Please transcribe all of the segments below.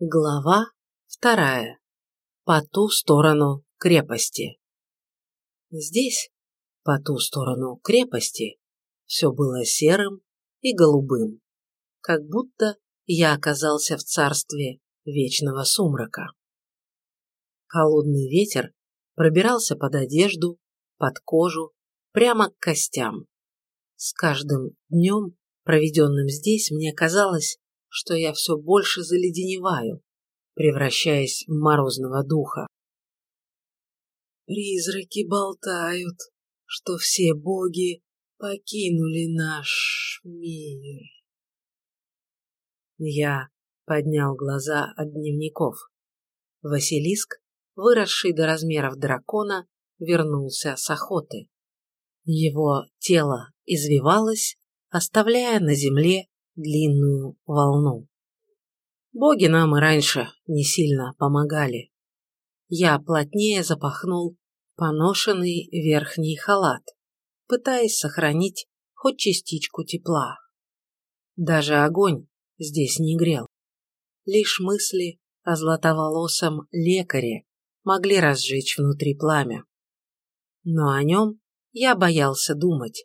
Глава вторая. По ту сторону крепости. Здесь, по ту сторону крепости, все было серым и голубым, как будто я оказался в царстве вечного сумрака. Холодный ветер пробирался под одежду, под кожу, прямо к костям. С каждым днем, проведенным здесь, мне казалось, что я все больше заледеневаю, превращаясь в морозного духа. Призраки болтают, что все боги покинули наш мир. Я поднял глаза от дневников. Василиск, выросший до размеров дракона, вернулся с охоты. Его тело извивалось, оставляя на земле длинную волну. Боги нам и раньше не сильно помогали. Я плотнее запахнул поношенный верхний халат, пытаясь сохранить хоть частичку тепла. Даже огонь здесь не грел. Лишь мысли о златоволосом лекаре могли разжечь внутри пламя. Но о нем я боялся думать,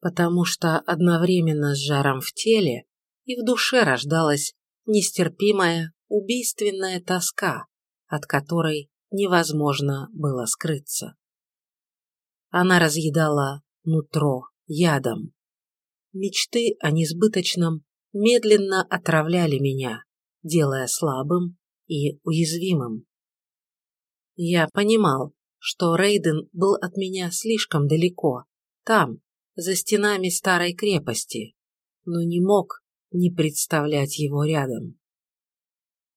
потому что одновременно с жаром в теле и в душе рождалась нестерпимая, убийственная тоска, от которой невозможно было скрыться. Она разъедала нутро ядом. Мечты о несбыточном медленно отравляли меня, делая слабым и уязвимым. Я понимал, что Рейден был от меня слишком далеко, там, за стенами старой крепости, но не мог не представлять его рядом.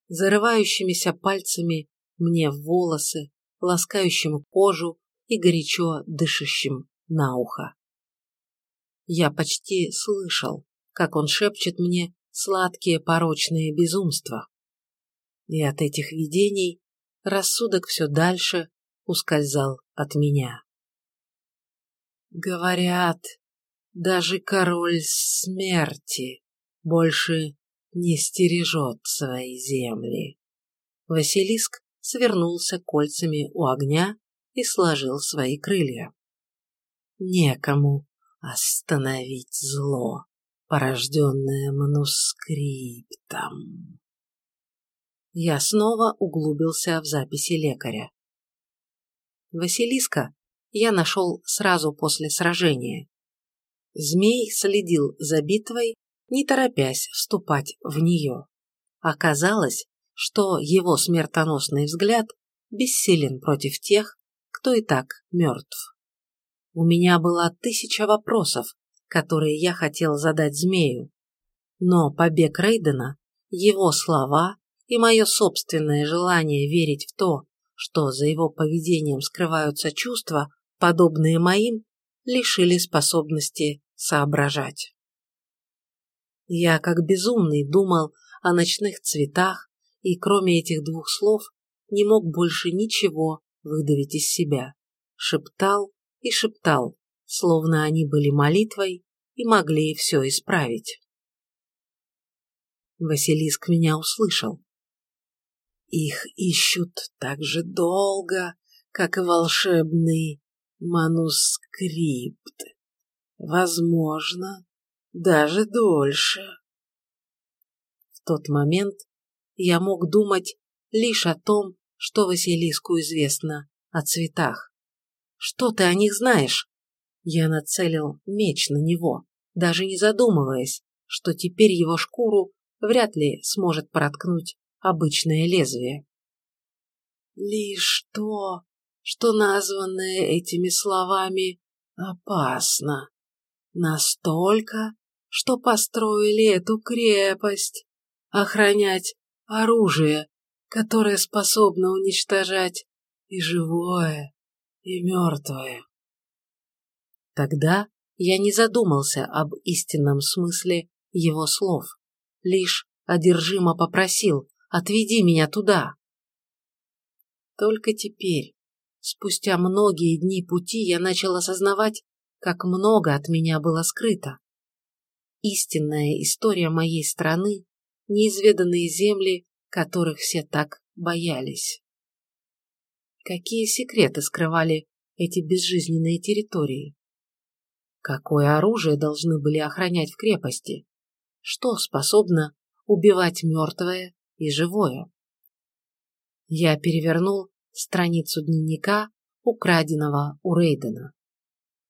Зарывающимися пальцами мне в волосы, ласкающим кожу и горячо дышащим на ухо. Я почти слышал, как он шепчет мне сладкие порочные безумства. И от этих видений рассудок все дальше ускользал от меня. Говорят, даже король смерти больше не стережет свои земли. Василиск свернулся кольцами у огня и сложил свои крылья. Некому остановить зло, порожденное манускриптом. Я снова углубился в записи лекаря. Василиска я нашел сразу после сражения. Змей следил за битвой, не торопясь вступать в нее. Оказалось, что его смертоносный взгляд бессилен против тех, кто и так мертв. У меня была тысяча вопросов, которые я хотел задать змею, но побег Рейдена, его слова и мое собственное желание верить в то, что за его поведением скрываются чувства, подобные моим, лишили способности соображать. Я как безумный думал о ночных цветах и кроме этих двух слов не мог больше ничего выдавить из себя. Шептал и шептал, словно они были молитвой и могли все исправить. Василиск меня услышал. Их ищут так же долго, как и волшебный манускрипт. Возможно, даже дольше. В тот момент я мог думать лишь о том, что Василиску известно о цветах. Что ты о них знаешь? Я нацелил меч на него, даже не задумываясь, что теперь его шкуру вряд ли сможет проткнуть обычное лезвие. Лишь то, что названное этими словами опасно. Настолько, что построили эту крепость, охранять оружие, которое способно уничтожать и живое, и мертвое. Тогда я не задумался об истинном смысле его слов, лишь одержимо попросил «отведи меня туда». Только теперь, Спустя многие дни пути я начал осознавать, как много от меня было скрыто. Истинная история моей страны, неизведанные земли, которых все так боялись. Какие секреты скрывали эти безжизненные территории? Какое оружие должны были охранять в крепости? Что способно убивать мертвое и живое? Я перевернул страницу дневника, украденного у Рейдена.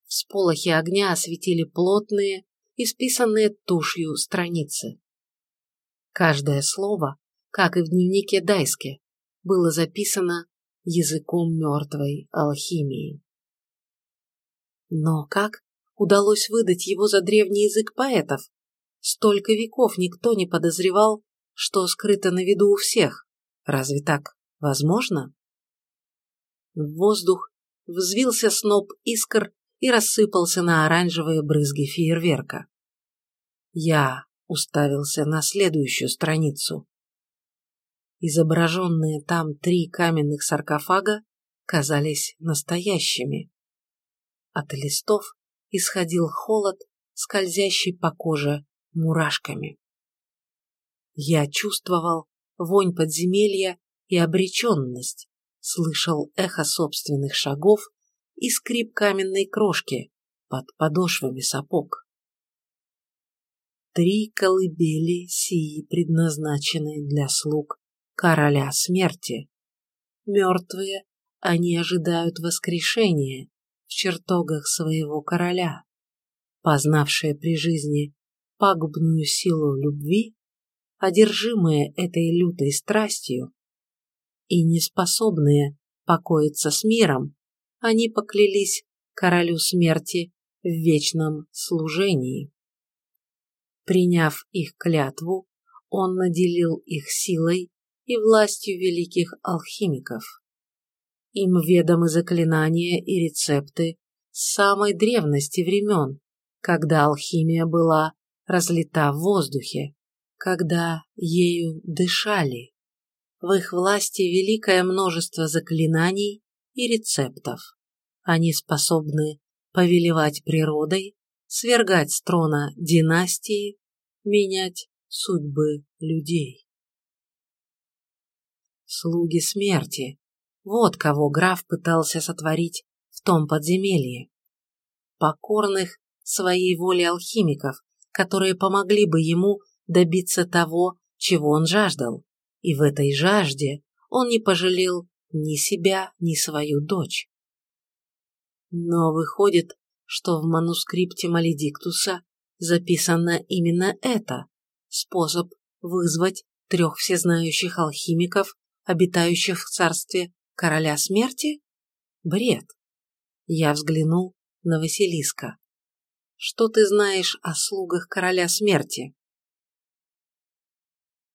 Всполохи огня осветили плотные, исписанные тушью страницы. Каждое слово, как и в дневнике Дайске, было записано языком мертвой алхимии. Но как удалось выдать его за древний язык поэтов? Столько веков никто не подозревал, что скрыто на виду у всех. Разве так возможно? В воздух взвился сноп искр и рассыпался на оранжевые брызги фейерверка. Я уставился на следующую страницу. Изображенные там три каменных саркофага казались настоящими. От листов исходил холод, скользящий по коже мурашками. Я чувствовал вонь подземелья и обреченность, слышал эхо собственных шагов и скрип каменной крошки под подошвами сапог. Три колыбели сии предназначены для слуг короля смерти. Мертвые, они ожидают воскрешения в чертогах своего короля, познавшие при жизни пагубную силу любви, одержимые этой лютой страстью и неспособные покоиться с миром, они поклялись королю смерти в вечном служении. Приняв их клятву, он наделил их силой и властью великих алхимиков. Им ведомы заклинания и рецепты с самой древности времен, когда алхимия была разлита в воздухе, когда ею дышали. В их власти великое множество заклинаний и рецептов. Они способны повелевать природой, свергать с трона династии, менять судьбы людей. Слуги смерти. Вот кого граф пытался сотворить в том подземелье. Покорных своей воле алхимиков, которые помогли бы ему добиться того, чего он жаждал. И в этой жажде он не пожалел ни себя, ни свою дочь. Но выходит, что в манускрипте Маледиктуса записано именно это – способ вызвать трех всезнающих алхимиков, обитающих в царстве короля смерти? Бред. Я взглянул на Василиска. Что ты знаешь о слугах короля смерти?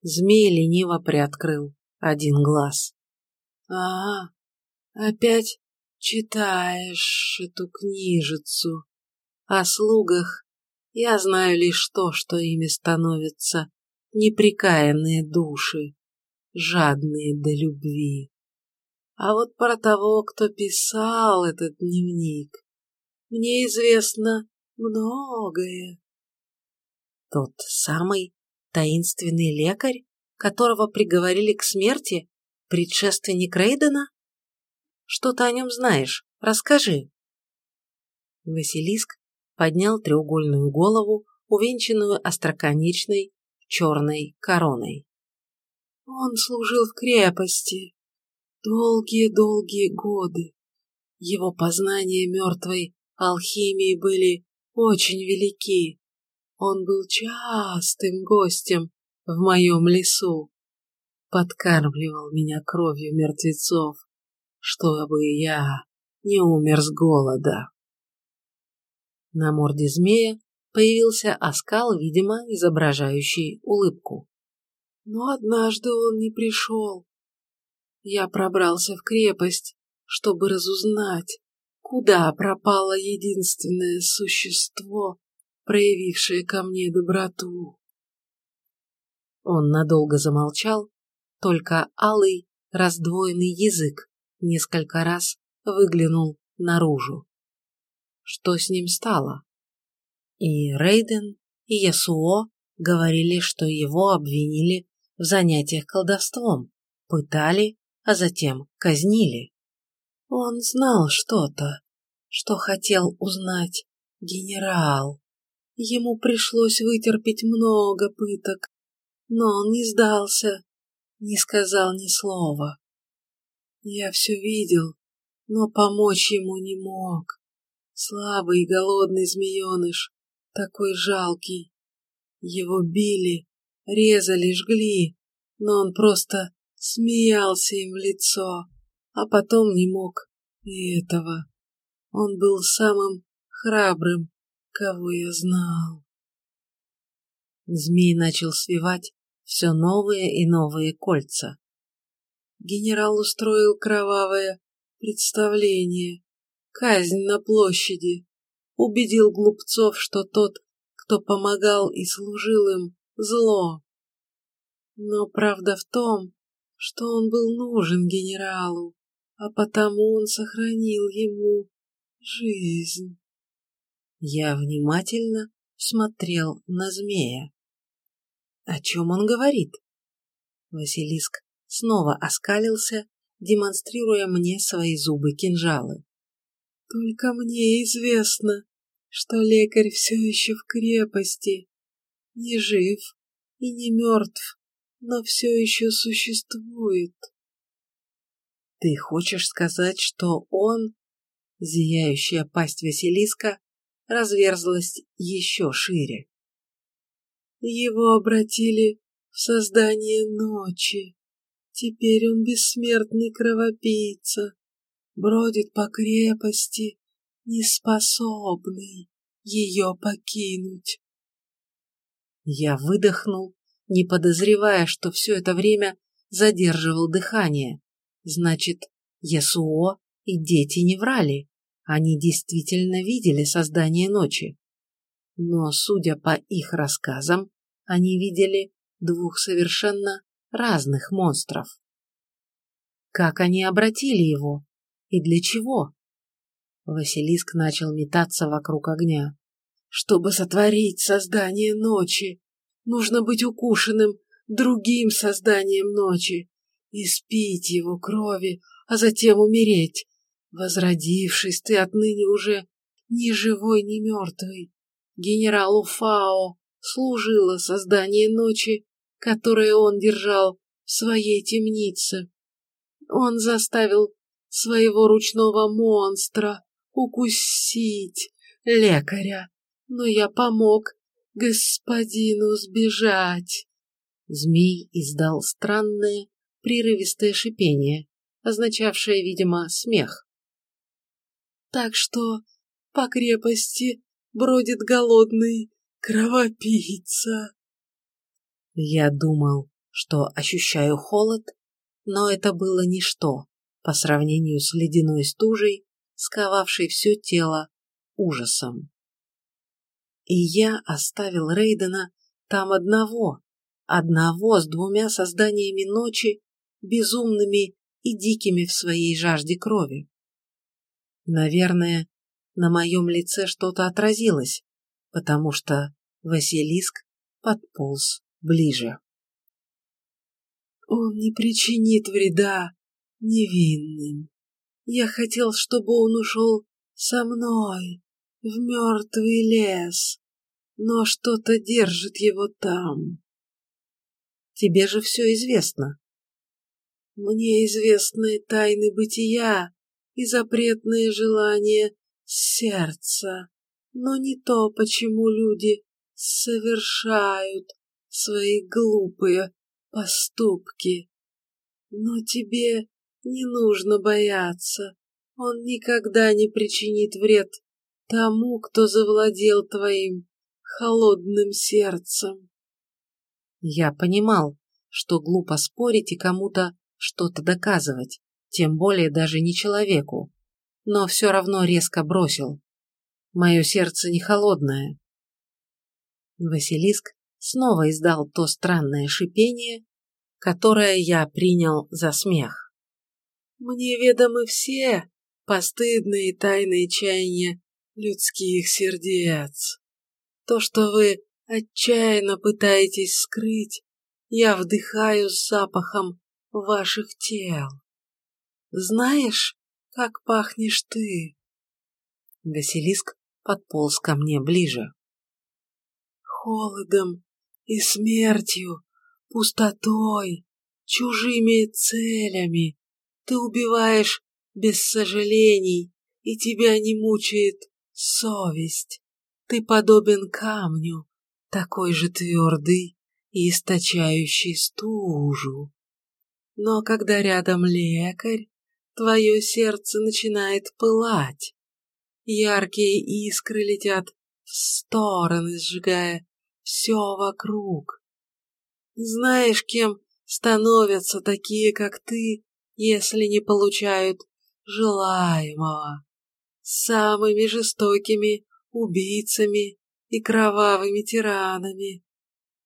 Змей лениво приоткрыл один глаз. А, опять читаешь эту книжицу. О слугах я знаю лишь то, что ими становятся неприкаянные души, жадные до любви. А вот про того, кто писал этот дневник, мне известно многое. Тот самый таинственный лекарь, которого приговорили к смерти, предшественник Рейдена? Что ты о нем знаешь? Расскажи. Василиск поднял треугольную голову, увенчанную остроконечной черной короной. Он служил в крепости долгие-долгие годы. Его познания мертвой алхимии были очень велики. Он был частым гостем в моем лесу. Подкармливал меня кровью мертвецов, чтобы я не умер с голода. На морде змея появился оскал, видимо, изображающий улыбку. Но однажды он не пришел. Я пробрался в крепость, чтобы разузнать, куда пропало единственное существо, проявившее ко мне доброту. Он надолго замолчал, только алый раздвоенный язык несколько раз выглянул наружу что с ним стало. И Рейден, и Ясуо говорили, что его обвинили в занятиях колдовством, пытали, а затем казнили. Он знал что-то, что хотел узнать генерал. Ему пришлось вытерпеть много пыток, но он не сдался, не сказал ни слова. Я все видел, но помочь ему не мог. Слабый и голодный змееныш, такой жалкий. Его били, резали, жгли, но он просто смеялся им в лицо, а потом не мог и этого. Он был самым храбрым, кого я знал. Змей начал свивать все новые и новые кольца. Генерал устроил кровавое представление, казнь на площади, убедил глупцов, что тот, кто помогал и служил им, зло. Но правда в том, что он был нужен генералу, а потому он сохранил ему жизнь. Я внимательно смотрел на змея. О чем он говорит? Василиск снова оскалился, демонстрируя мне свои зубы-кинжалы. Только мне известно, что лекарь все еще в крепости, не жив и не мертв, но все еще существует. Ты хочешь сказать, что он, зияющая пасть Василиска, разверзлась еще шире? Его обратили в создание ночи. Теперь он бессмертный кровопийца, бродит по крепости, неспособный ее покинуть. Я выдохнул, не подозревая, что все это время задерживал дыхание. Значит, Ясуо и дети не врали. Они действительно видели создание ночи. Но, судя по их рассказам, они видели двух совершенно разных монстров. Как они обратили его? И для чего? Василиск начал метаться вокруг огня. Чтобы сотворить создание ночи, нужно быть укушенным другим созданием ночи и спить его крови, а затем умереть. Возродившись, ты отныне уже ни живой, ни мертвый. Генералу Фао служило создание ночи, которое он держал в своей темнице. Он заставил своего ручного монстра укусить лекаря, но я помог господину сбежать. Змей издал странное, прерывистое шипение, означавшее, видимо, смех. Так что по крепости бродит голодный кровопийца. Я думал, что ощущаю холод, но это было ничто по сравнению с ледяной стужей, сковавшей все тело ужасом. И я оставил Рейдена там одного, одного с двумя созданиями ночи, безумными и дикими в своей жажде крови. Наверное, на моем лице что-то отразилось, потому что Василиск подполз ближе. Он не причинит вреда невинным. Я хотел, чтобы он ушел со мной в мертвый лес, но что-то держит его там. Тебе же все известно. Мне известны тайны бытия и запретные желания сердца, но не то, почему люди совершают свои глупые поступки. Но тебе не нужно бояться. Он никогда не причинит вред тому, кто завладел твоим холодным сердцем. Я понимал, что глупо спорить и кому-то что-то доказывать, тем более даже не человеку, но все равно резко бросил. Мое сердце не холодное. Василиск снова издал то странное шипение, которое я принял за смех. Мне ведомы все постыдные тайные чаяния людских сердец. То, что вы отчаянно пытаетесь скрыть, я вдыхаю с запахом ваших тел. Знаешь, как пахнешь ты?» Василиск подполз ко мне ближе. «Холодом и смертью, пустотой, чужими целями. Ты убиваешь без сожалений, и тебя не мучает совесть. Ты подобен камню, такой же твердый и источающий стужу. Но когда рядом лекарь, твое сердце начинает пылать. Яркие искры летят в стороны, сжигая все вокруг. Знаешь, кем становятся такие, как ты, если не получают желаемого? Самыми жестокими убийцами и кровавыми тиранами.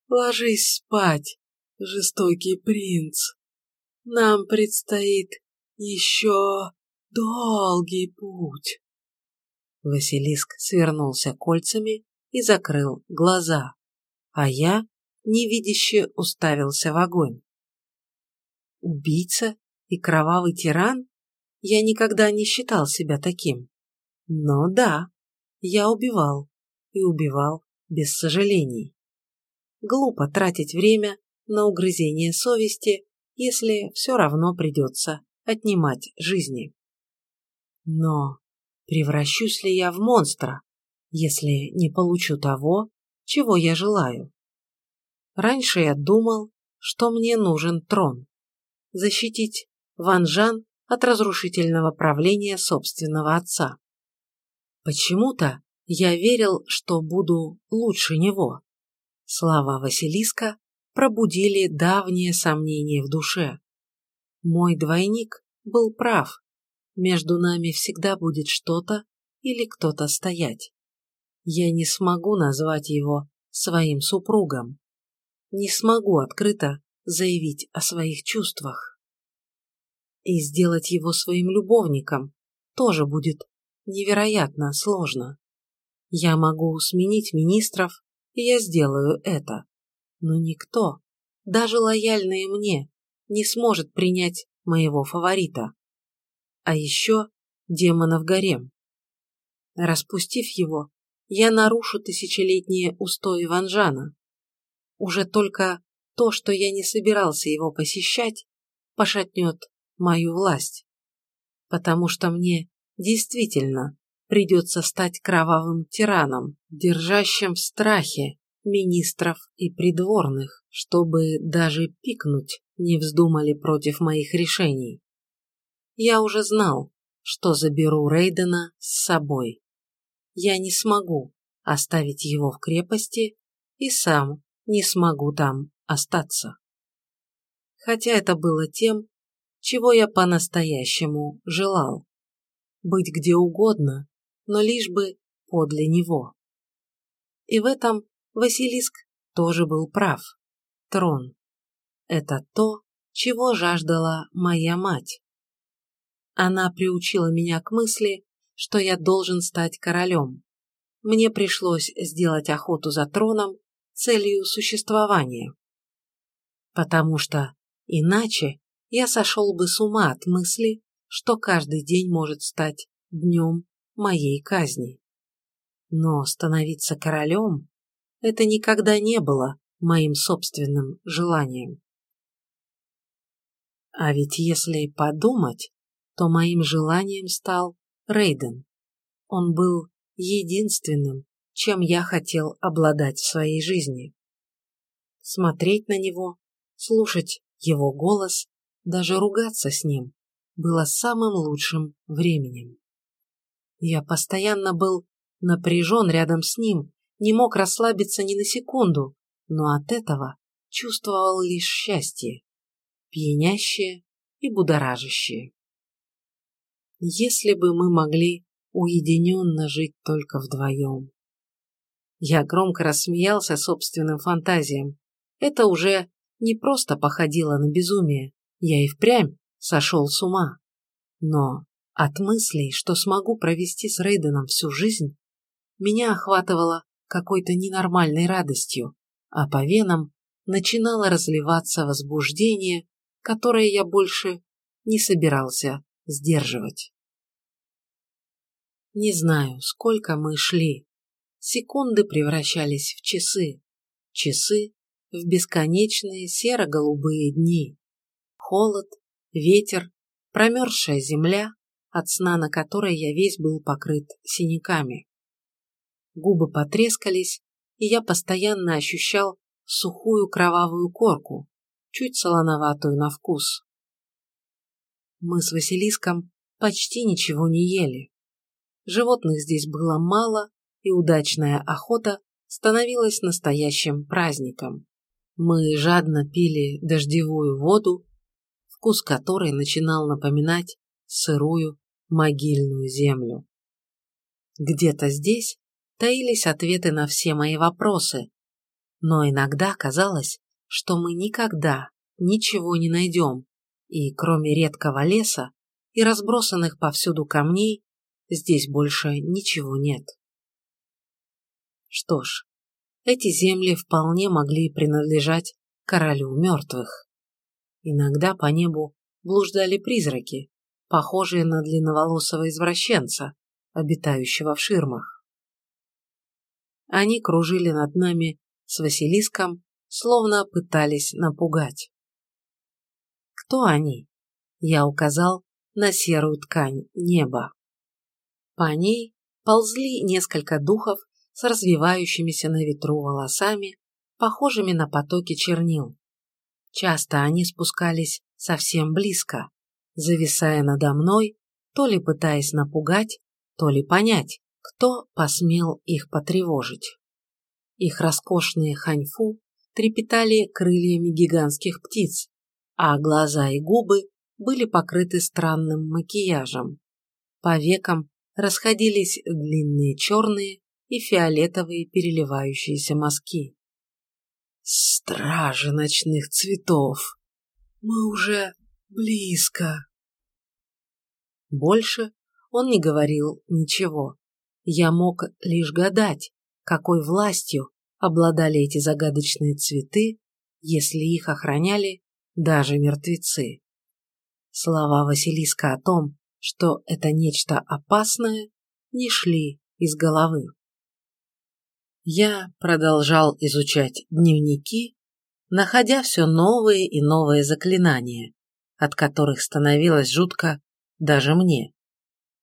Ложись спать, жестокий принц. Нам предстоит еще долгий путь. Василиск свернулся кольцами и закрыл глаза, а я невидяще уставился в огонь. Убийца и кровавый тиран? Я никогда не считал себя таким. Но да, я убивал, и убивал без сожалений. Глупо тратить время на угрызение совести, если все равно придется отнимать жизни. Но превращусь ли я в монстра, если не получу того, чего я желаю? Раньше я думал, что мне нужен трон. Защитить Ван Жан от разрушительного правления собственного отца. Почему-то я верил, что буду лучше него. Слова Василиска пробудили давние сомнения в душе. Мой двойник был прав. Между нами всегда будет что-то или кто-то стоять. Я не смогу назвать его своим супругом. Не смогу открыто заявить о своих чувствах. И сделать его своим любовником тоже будет невероятно сложно. Я могу сменить министров, и я сделаю это. Но никто, даже лояльные мне, не сможет принять моего фаворита. А еще демонов гарем. Распустив его, я нарушу тысячелетние устои Ванжана. Уже только то, что я не собирался его посещать, пошатнет мою власть. Потому что мне действительно придется стать кровавым тираном, держащим в страхе министров и придворных, чтобы даже пикнуть не вздумали против моих решений. Я уже знал, что заберу Рейдена с собой. Я не смогу оставить его в крепости и сам не смогу там остаться. Хотя это было тем, чего я по-настоящему желал. Быть где угодно, но лишь бы подле него. И в этом Василиск тоже был прав. Трон. Это то, чего жаждала моя мать. Она приучила меня к мысли, что я должен стать королем. Мне пришлось сделать охоту за троном целью существования. Потому что иначе я сошел бы с ума от мысли, что каждый день может стать днем моей казни. Но становиться королем – это никогда не было моим собственным желанием. А ведь если подумать, то моим желанием стал Рейден. Он был единственным, чем я хотел обладать в своей жизни. Смотреть на него, слушать его голос, даже ругаться с ним было самым лучшим временем. Я постоянно был напряжен рядом с ним, не мог расслабиться ни на секунду, но от этого чувствовал лишь счастье, пьянящее и будоражащее. Если бы мы могли уединенно жить только вдвоем. Я громко рассмеялся собственным фантазиям. Это уже не просто походило на безумие, я и впрямь сошел с ума. Но от мыслей, что смогу провести с Рейденом всю жизнь, меня охватывало какой-то ненормальной радостью, а по венам начинало разливаться возбуждение, которое я больше не собирался сдерживать. Не знаю, сколько мы шли. Секунды превращались в часы, часы в бесконечные серо-голубые дни. Холод, ветер, промерзшая земля, от сна на которой я весь был покрыт синяками. Губы потрескались, и я постоянно ощущал сухую кровавую корку, чуть солоноватую на вкус. Мы с Василиском почти ничего не ели. Животных здесь было мало, и удачная охота становилась настоящим праздником. Мы жадно пили дождевую воду, вкус которой начинал напоминать сырую могильную землю. Где-то здесь таились ответы на все мои вопросы, но иногда казалось, что мы никогда ничего не найдем, и кроме редкого леса и разбросанных повсюду камней, здесь больше ничего нет. Что ж, эти земли вполне могли принадлежать королю мертвых. Иногда по небу блуждали призраки, похожие на длинноволосого извращенца, обитающего в ширмах. Они кружили над нами с Василиском, словно пытались напугать. Кто они? Я указал на серую ткань неба. По ней ползли несколько духов с развивающимися на ветру волосами, похожими на потоки чернил. Часто они спускались совсем близко, зависая надо мной, то ли пытаясь напугать, то ли понять, кто посмел их потревожить. Их роскошные ханьфу трепетали крыльями гигантских птиц, а глаза и губы были покрыты странным макияжем. По векам расходились длинные черные и фиолетовые переливающиеся мазки. «Стражи ночных цветов! Мы уже близко!» Больше он не говорил ничего. Я мог лишь гадать, какой властью обладали эти загадочные цветы, если их охраняли даже мертвецы. Слова Василиска о том, что это нечто опасное, не шли из головы. Я продолжал изучать дневники, находя все новые и новые заклинания, от которых становилось жутко даже мне.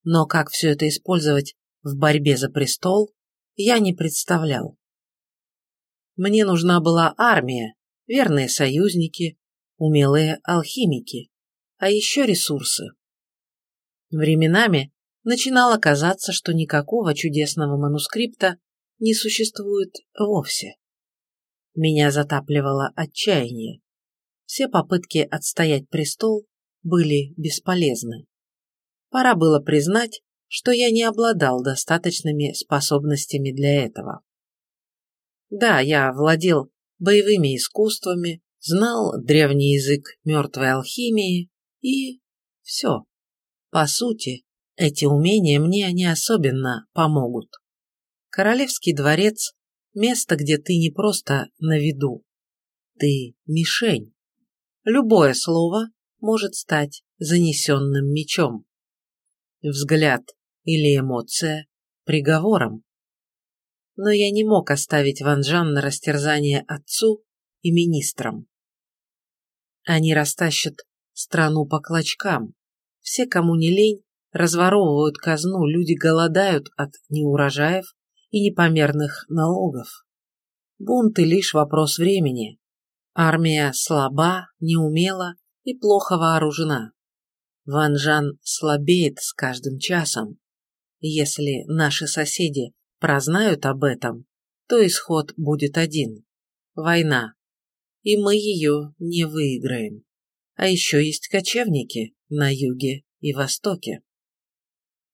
Но как все это использовать в борьбе за престол, я не представлял. Мне нужна была армия, верные союзники, умелые алхимики, а еще ресурсы. Временами начинало казаться, что никакого чудесного манускрипта не существует вовсе. Меня затапливало отчаяние. Все попытки отстоять престол были бесполезны. Пора было признать, что я не обладал достаточными способностями для этого. Да, я владел боевыми искусствами, знал древний язык мертвой алхимии и все. По сути, эти умения мне не особенно помогут. Королевский дворец – место, где ты не просто на виду. Ты – мишень. Любое слово может стать занесенным мечом. Взгляд или эмоция приговором. Но я не мог оставить Ван Жан на растерзание отцу и министрам. Они растащат страну по клочкам. Все, кому не лень, разворовывают казну, люди голодают от неурожаев и непомерных налогов. Бунты лишь вопрос времени. Армия слаба, неумела и плохо вооружена. Ван Жан слабеет с каждым часом. Если наши соседи прознают об этом, то исход будет один – война. И мы ее не выиграем. А еще есть кочевники на юге и востоке.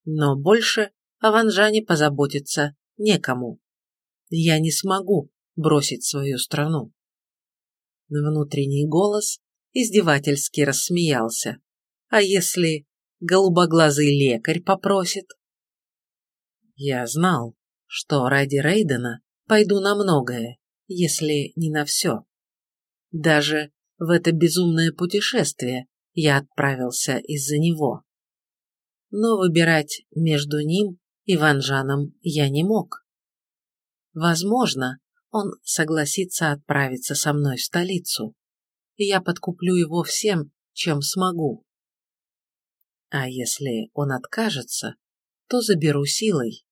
Но больше о Ванжане позаботиться некому. Я не смогу бросить свою страну. Внутренний голос издевательски рассмеялся. А если голубоглазый лекарь попросит? Я знал, что ради Рейдена пойду на многое, если не на все. Даже в это безумное путешествие я отправился из-за него. Но выбирать между ним и Ванжаном я не мог. Возможно, он согласится отправиться со мной в столицу, и я подкуплю его всем, чем смогу. А если он откажется, то заберу силой.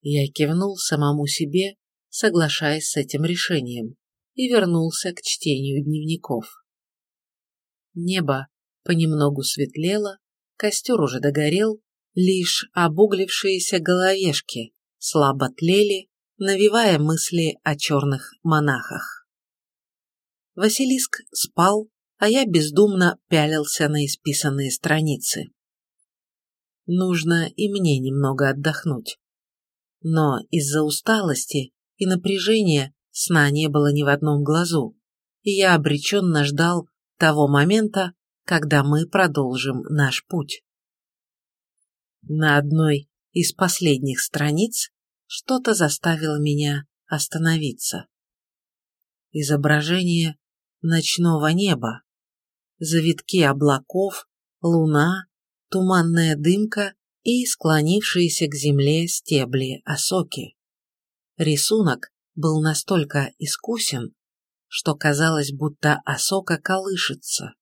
Я кивнул самому себе, соглашаясь с этим решением, и вернулся к чтению дневников. Небо понемногу светлело, костер уже догорел, лишь обуглившиеся головешки слабо тлели, навевая мысли о черных монахах. Василиск спал, а я бездумно пялился на исписанные страницы. Нужно и мне немного отдохнуть. Но из-за усталости и напряжения сна не было ни в одном глазу, и я обреченно ждал того момента, когда мы продолжим наш путь. На одной из последних страниц что-то заставило меня остановиться. Изображение ночного неба, завитки облаков, луна, туманная дымка и склонившиеся к земле стебли осоки. Рисунок был настолько искусен, что казалось, будто осока колышется.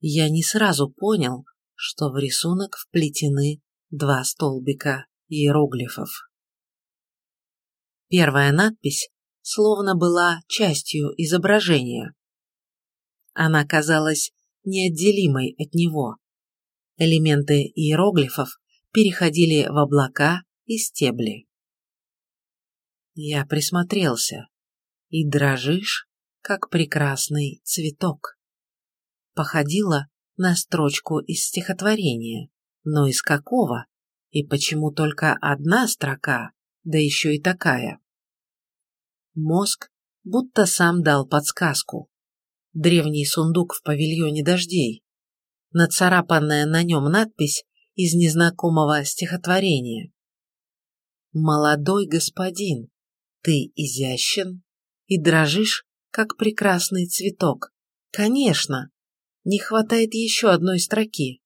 Я не сразу понял, что в рисунок вплетены два столбика иероглифов. Первая надпись словно была частью изображения. Она казалась неотделимой от него. Элементы иероглифов переходили в облака и стебли. Я присмотрелся. И дрожишь, как прекрасный цветок. Походила на строчку из стихотворения, но из какого? И почему только одна строка, да еще и такая? Мозг будто сам дал подсказку. Древний сундук в павильоне дождей. Нацарапанная на нем надпись из незнакомого стихотворения. «Молодой господин, ты изящен и дрожишь, как прекрасный цветок. Конечно, не хватает еще одной строки.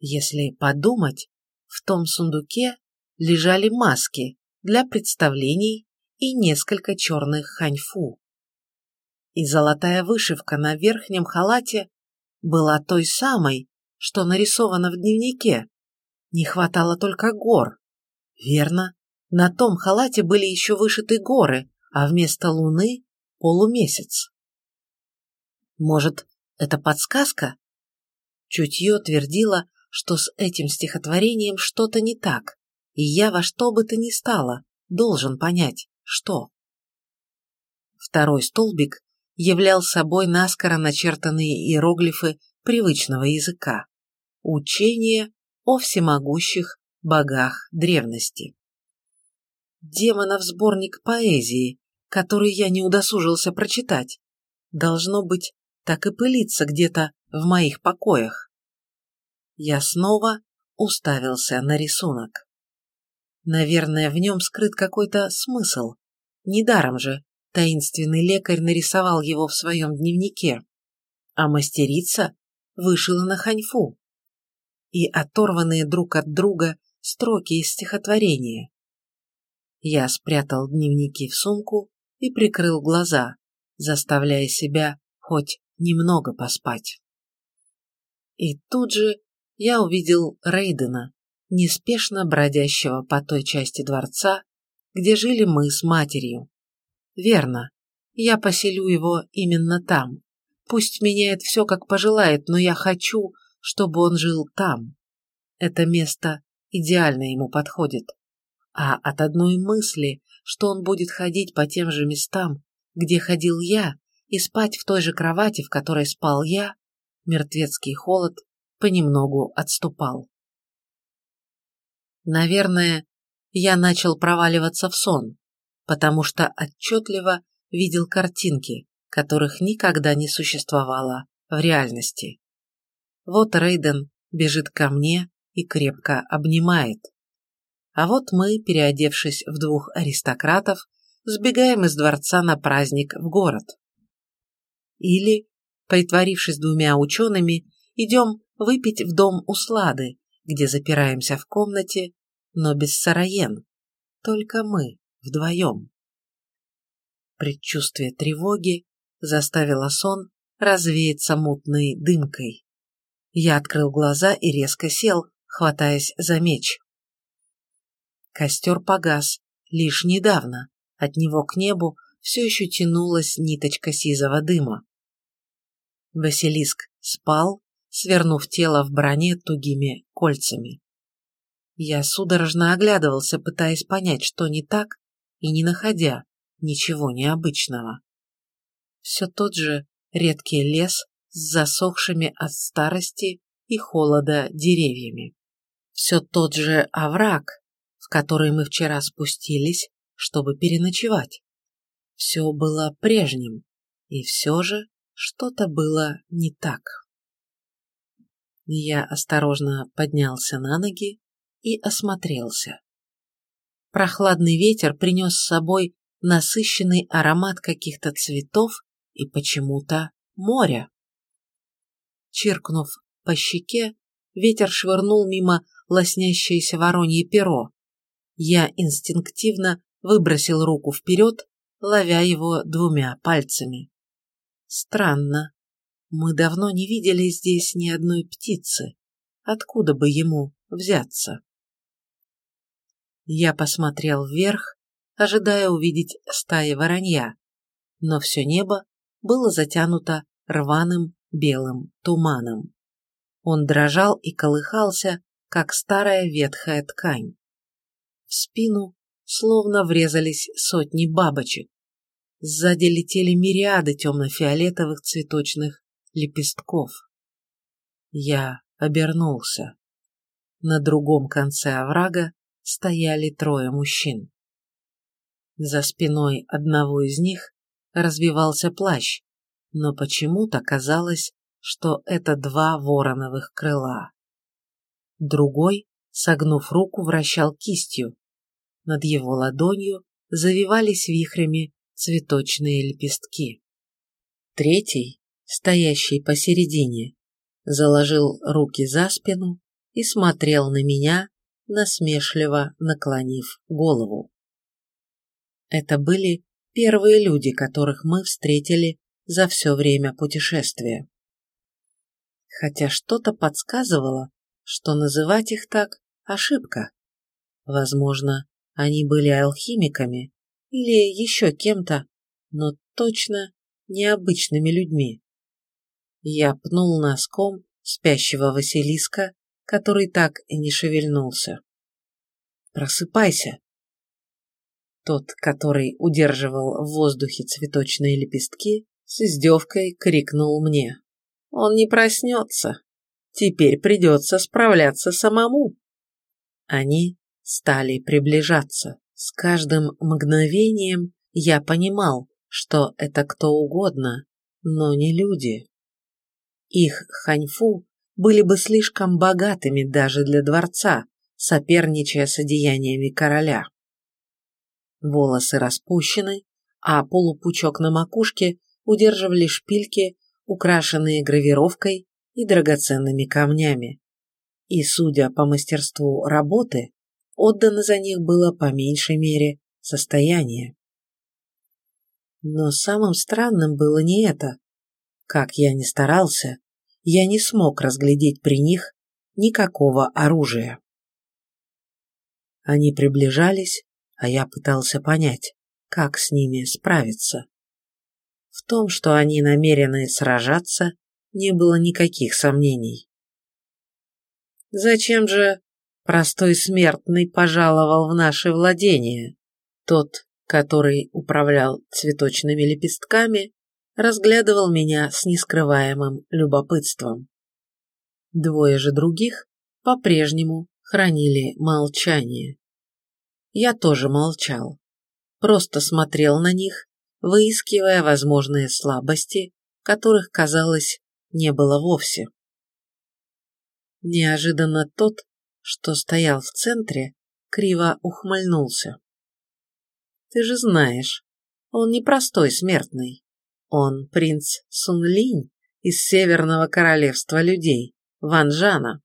Если подумать, в том сундуке лежали маски для представлений и несколько черных ханьфу. И золотая вышивка на верхнем халате была той самой, что нарисована в дневнике. Не хватало только гор. Верно, на том халате были еще вышиты горы, а вместо луны — полумесяц. Может, это подсказка? Чутье твердило, что с этим стихотворением что-то не так, и я во что бы то ни стало должен понять, что. Второй столбик являл собой наскоро начертанные иероглифы привычного языка. Учение о всемогущих богах древности демонов сборник поэзии, который я не удосужился прочитать. Должно быть, так и пылится где-то в моих покоях. Я снова уставился на рисунок. Наверное, в нем скрыт какой-то смысл. Недаром же таинственный лекарь нарисовал его в своем дневнике, а мастерица вышила на ханьфу. И оторванные друг от друга строки из стихотворения. Я спрятал дневники в сумку и прикрыл глаза, заставляя себя хоть немного поспать. И тут же я увидел Рейдена, неспешно бродящего по той части дворца, где жили мы с матерью. Верно, я поселю его именно там. Пусть меняет все, как пожелает, но я хочу, чтобы он жил там. Это место идеально ему подходит а от одной мысли, что он будет ходить по тем же местам, где ходил я, и спать в той же кровати, в которой спал я, мертвецкий холод понемногу отступал. Наверное, я начал проваливаться в сон, потому что отчетливо видел картинки, которых никогда не существовало в реальности. Вот Рейден бежит ко мне и крепко обнимает. А вот мы, переодевшись в двух аристократов, сбегаем из дворца на праздник в город. Или, притворившись двумя учеными, идем выпить в дом Услады, где запираемся в комнате, но без сараен. Только мы вдвоем. Предчувствие тревоги заставило сон развеяться мутной дымкой. Я открыл глаза и резко сел, хватаясь за меч. Костер погас лишь недавно, от него к небу все еще тянулась ниточка сизого дыма. Василиск спал, свернув тело в броне тугими кольцами. Я судорожно оглядывался, пытаясь понять, что не так, и не находя ничего необычного. Все тот же редкий лес с засохшими от старости и холода деревьями. Все тот же овраг, в который мы вчера спустились, чтобы переночевать. Все было прежним, и все же что-то было не так. Я осторожно поднялся на ноги и осмотрелся. Прохладный ветер принес с собой насыщенный аромат каких-то цветов и почему-то моря. Чиркнув по щеке, ветер швырнул мимо лоснящееся воронье перо. Я инстинктивно выбросил руку вперед, ловя его двумя пальцами. Странно. Мы давно не видели здесь ни одной птицы. Откуда бы ему взяться? Я посмотрел вверх, ожидая увидеть стаи воронья, но все небо было затянуто рваным белым туманом. Он дрожал и колыхался, как старая ветхая ткань. В спину словно врезались сотни бабочек. Сзади летели мириады темно-фиолетовых цветочных лепестков. Я обернулся. На другом конце оврага стояли трое мужчин. За спиной одного из них развивался плащ, но почему-то казалось, что это два вороновых крыла. Другой, согнув руку, вращал кистью. Над его ладонью завивались вихрями цветочные лепестки. Третий, стоящий посередине, заложил руки за спину и смотрел на меня, насмешливо наклонив голову. Это были первые люди, которых мы встретили за все время путешествия. Хотя что-то подсказывало, что называть их так – ошибка. Возможно, они были алхимиками или еще кем-то, но точно необычными людьми. Я пнул носком спящего Василиска, который так и не шевельнулся. «Просыпайся!» Тот, который удерживал в воздухе цветочные лепестки, с издевкой крикнул мне. «Он не проснется. Теперь придется справляться самому». Они стали приближаться. С каждым мгновением я понимал, что это кто угодно, но не люди. Их ханьфу были бы слишком богатыми даже для дворца, соперничая с одеяниями короля. Волосы распущены, а полупучок на макушке удерживали шпильки, украшенные гравировкой и драгоценными камнями. И, судя по мастерству работы, отдано за них было по меньшей мере состояние. Но самым странным было не это. Как я ни старался, я не смог разглядеть при них никакого оружия. Они приближались, а я пытался понять, как с ними справиться. В том, что они намерены сражаться, не было никаких сомнений. Зачем же простой смертный пожаловал в наши владения. Тот, который управлял цветочными лепестками, разглядывал меня с нескрываемым любопытством. Двое же других по-прежнему хранили молчание. Я тоже молчал, просто смотрел на них, выискивая возможные слабости, которых, казалось, не было вовсе. Неожиданно тот, что стоял в центре, криво ухмыльнулся. «Ты же знаешь, он не простой смертный. Он принц Сунлинь из Северного Королевства людей, Ванжана.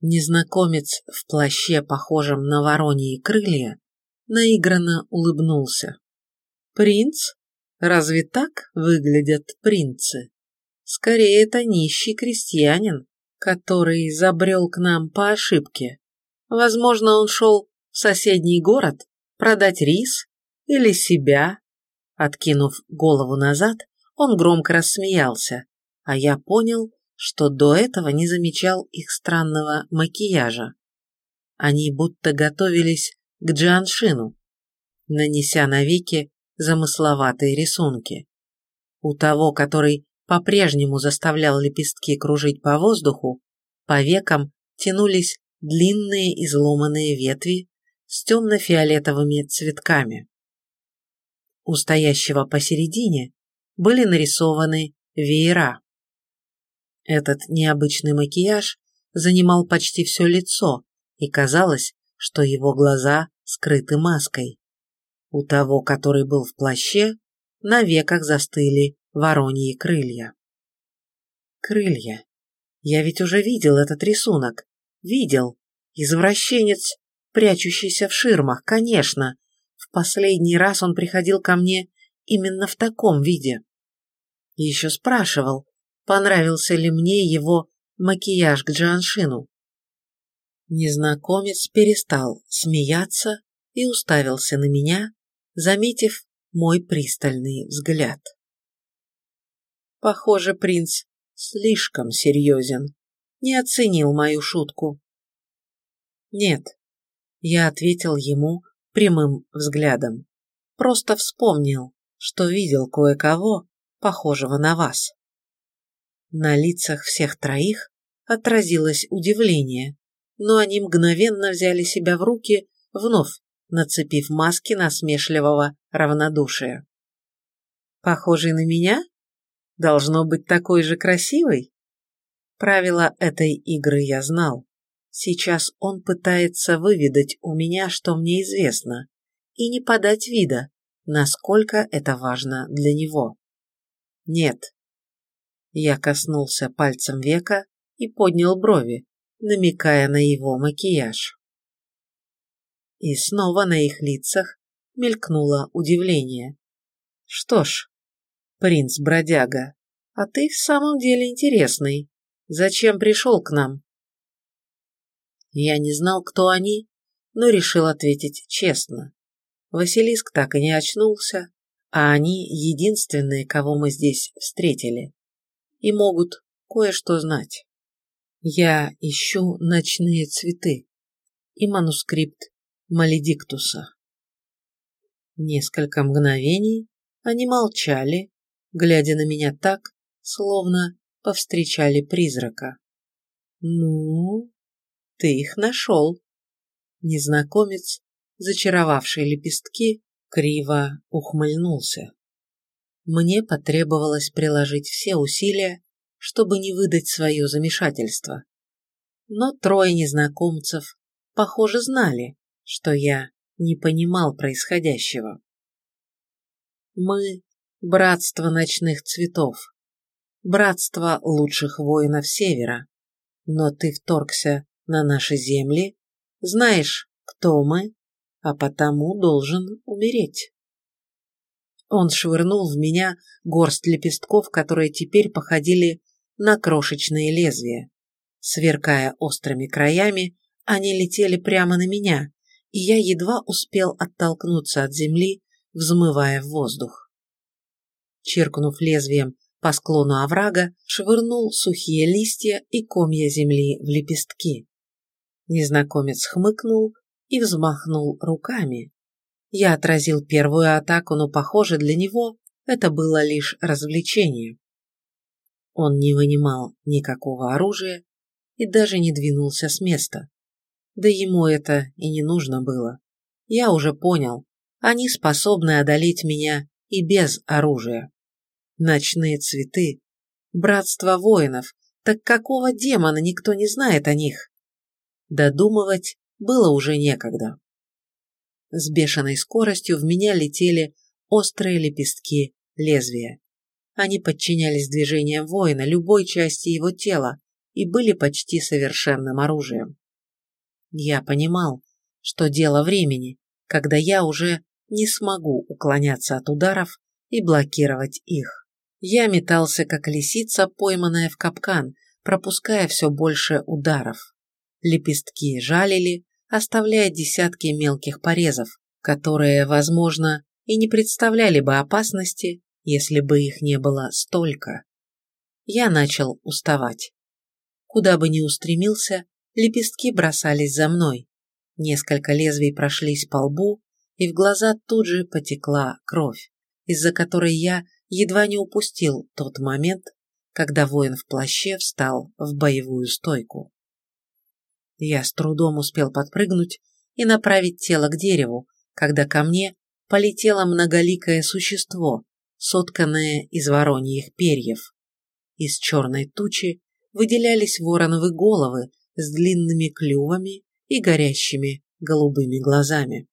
Незнакомец в плаще, похожем на вороньи крылья, наигранно улыбнулся. «Принц? Разве так выглядят принцы? Скорее, это нищий крестьянин, который забрел к нам по ошибке. Возможно, он шел в соседний город продать рис или себя». Откинув голову назад, он громко рассмеялся, а я понял, что до этого не замечал их странного макияжа. Они будто готовились к Джаншину, нанеся на веки замысловатые рисунки. У того, который по-прежнему заставлял лепестки кружить по воздуху, по векам тянулись длинные изломанные ветви с темно-фиолетовыми цветками. У стоящего посередине были нарисованы веера. Этот необычный макияж занимал почти все лицо, и казалось, что его глаза скрыты маской. У того, который был в плаще, на веках застыли вороньи крылья. Крылья. Я ведь уже видел этот рисунок. Видел. Извращенец, прячущийся в ширмах, конечно. В последний раз он приходил ко мне именно в таком виде. Еще спрашивал, понравился ли мне его макияж к Джаншину. Незнакомец перестал смеяться и уставился на меня, заметив мой пристальный взгляд. Похоже, принц слишком серьезен, не оценил мою шутку. Нет, я ответил ему прямым взглядом. Просто вспомнил, что видел кое-кого, похожего на вас. На лицах всех троих отразилось удивление, но они мгновенно взяли себя в руки, вновь нацепив маски насмешливого равнодушия. «Похожий на меня? Должно быть такой же красивый?» Правила этой игры я знал. Сейчас он пытается выведать у меня, что мне известно, и не подать вида, насколько это важно для него. Нет, я коснулся пальцем века и поднял брови, намекая на его макияж. И снова на их лицах мелькнуло удивление. Что ж, принц-бродяга, а ты в самом деле интересный. Зачем пришел к нам? Я не знал, кто они, но решил ответить честно. Василиск так и не очнулся, а они единственные, кого мы здесь встретили и могут кое-что знать. Я ищу ночные цветы и манускрипт Маледиктуса. Несколько мгновений они молчали, глядя на меня так, словно повстречали призрака. «Ну, ты их нашел». Незнакомец, зачаровавший лепестки, криво ухмыльнулся. Мне потребовалось приложить все усилия, чтобы не выдать свое замешательство. Но трое незнакомцев, похоже, знали, что я не понимал происходящего. Мы – братство ночных цветов, братство лучших воинов Севера, но ты вторгся на наши земли, знаешь, кто мы, а потому должен умереть. Он швырнул в меня горсть лепестков, которые теперь походили на крошечные лезвия. Сверкая острыми краями, они летели прямо на меня, и я едва успел оттолкнуться от земли, взмывая в воздух. Чиркнув лезвием по склону оврага, швырнул сухие листья и комья земли в лепестки. Незнакомец хмыкнул и взмахнул руками, я отразил первую атаку, но, похоже, для него это было лишь развлечение. Он не вынимал никакого оружия и даже не двинулся с места. Да ему это и не нужно было. Я уже понял, они способны одолеть меня и без оружия. Ночные цветы, братство воинов, так какого демона никто не знает о них? Додумывать было уже некогда. С бешеной скоростью в меня летели острые лепестки лезвия. Они подчинялись движениям воина любой части его тела и были почти совершенным оружием. Я понимал, что дело времени, когда я уже не смогу уклоняться от ударов и блокировать их. Я метался, как лисица, пойманная в капкан, пропуская все больше ударов. Лепестки жалили, оставляя десятки мелких порезов, которые, возможно, и не представляли бы опасности, если бы их не было столько. Я начал уставать. Куда бы ни устремился, лепестки бросались за мной. Несколько лезвий прошлись по лбу, и в глаза тут же потекла кровь, из-за которой я едва не упустил тот момент, когда воин в плаще встал в боевую стойку. Я с трудом успел подпрыгнуть и направить тело к дереву, когда ко мне полетело многоликое существо, сотканное из вороньих перьев. Из черной тучи выделялись вороновы головы с длинными клювами и горящими голубыми глазами.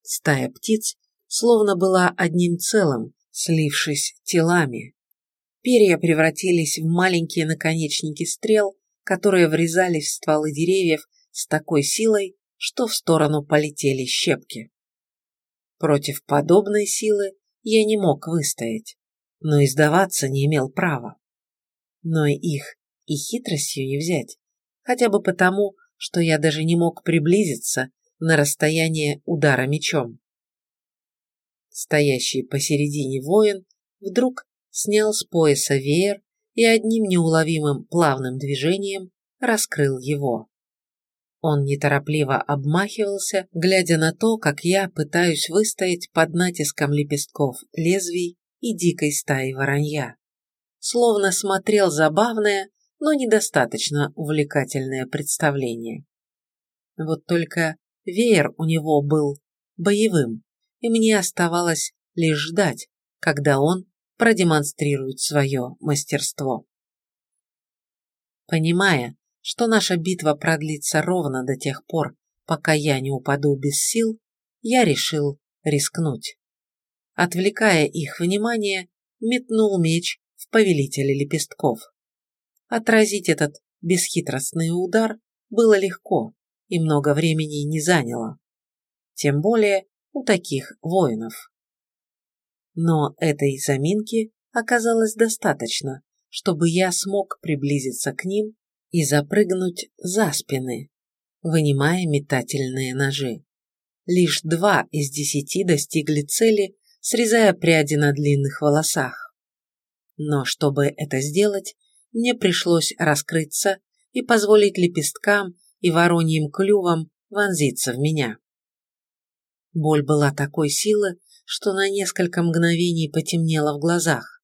Стая птиц словно была одним целым, слившись телами. Перья превратились в маленькие наконечники стрел, которые врезались в стволы деревьев с такой силой, что в сторону полетели щепки. Против подобной силы я не мог выстоять, но и сдаваться не имел права. Но их и хитростью не взять, хотя бы потому, что я даже не мог приблизиться на расстояние удара мечом. Стоящий посередине воин вдруг снял с пояса веер и одним неуловимым плавным движением раскрыл его. Он неторопливо обмахивался, глядя на то, как я пытаюсь выстоять под натиском лепестков лезвий и дикой стаи воронья. Словно смотрел забавное, но недостаточно увлекательное представление. Вот только веер у него был боевым, и мне оставалось лишь ждать, когда он продемонстрирует свое мастерство. Понимая, что наша битва продлится ровно до тех пор, пока я не упаду без сил, я решил рискнуть. Отвлекая их внимание, метнул меч в повелителя лепестков. Отразить этот бесхитростный удар было легко и много времени не заняло. Тем более у таких воинов. Но этой заминки оказалось достаточно, чтобы я смог приблизиться к ним и запрыгнуть за спины, вынимая метательные ножи. Лишь два из десяти достигли цели, срезая пряди на длинных волосах. Но чтобы это сделать, мне пришлось раскрыться и позволить лепесткам и вороньим клювам вонзиться в меня. Боль была такой силы, что на несколько мгновений потемнело в глазах.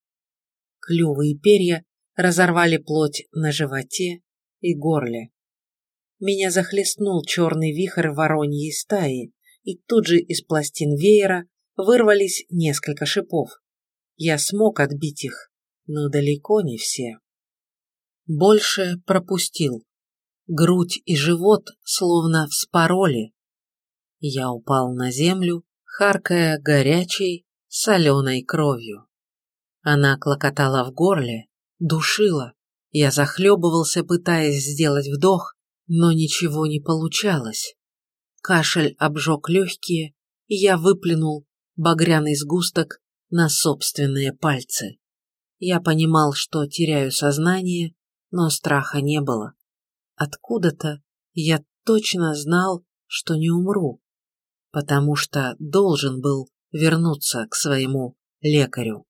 Клювы и перья разорвали плоть на животе и горле. Меня захлестнул черный вихрь вороньей стаи, и тут же из пластин веера вырвались несколько шипов. Я смог отбить их, но далеко не все. Больше пропустил. Грудь и живот словно вспороли. Я упал на землю, харкая горячей, соленой кровью. Она клокотала в горле, душила, я захлебывался, пытаясь сделать вдох, но ничего не получалось. Кашель обжег легкие, и я выплюнул багряный сгусток на собственные пальцы. Я понимал, что теряю сознание, но страха не было. Откуда-то я точно знал, что не умру, потому что должен был вернуться к своему лекарю.